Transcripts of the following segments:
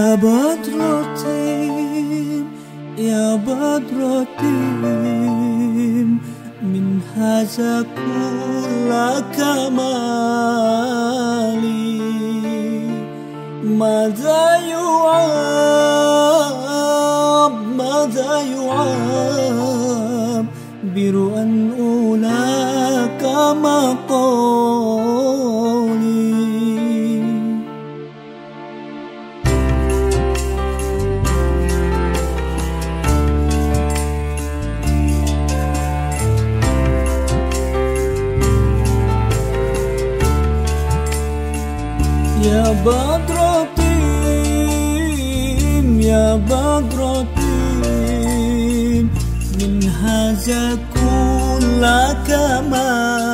يا بدرة يا بدرة من هذا كل كمالي. ماذا يعاب ماذا يعاب برؤى أولاك مقالي يا بدرة يا بدرة من هذا كل كمالي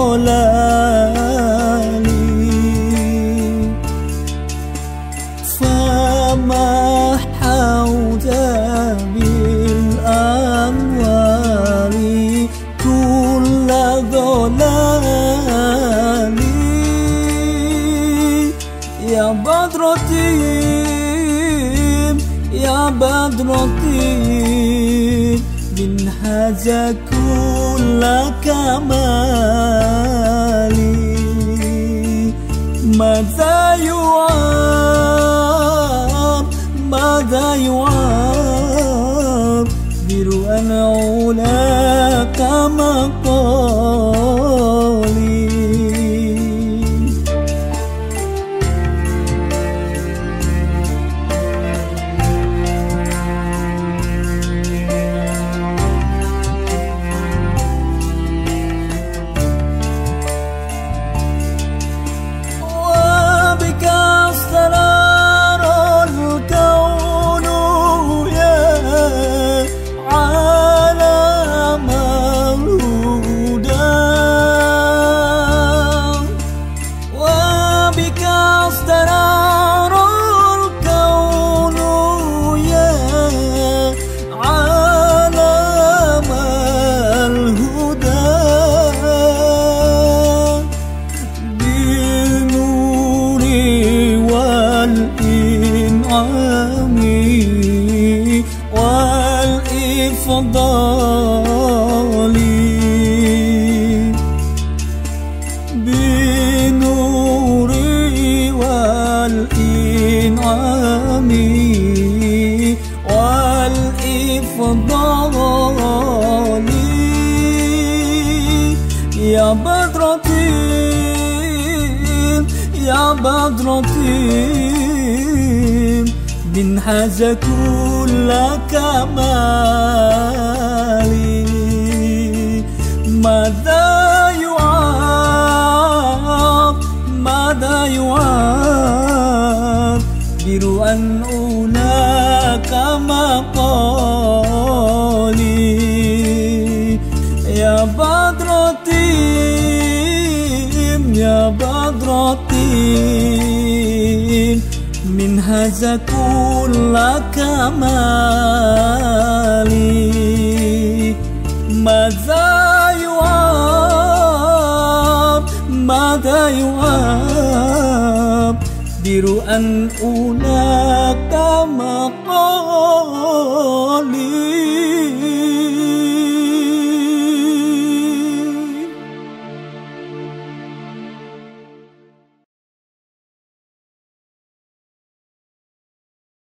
ضلال فما حوت بالأنوار كل ضلال يا بدرتي يا بدرتي من هذا كل كمالي والإفضال بالنور والإنعام والإفضال. يا بدرتي يا بدرتي من هذا كل كمالي ماذا يعاب ماذا يعاب برؤى أولاك مقالي. يا بدرتي يا بدرتي. من هذا كل كمالي ماذا يعاب ماذا يعاب برؤى أولاك مقالي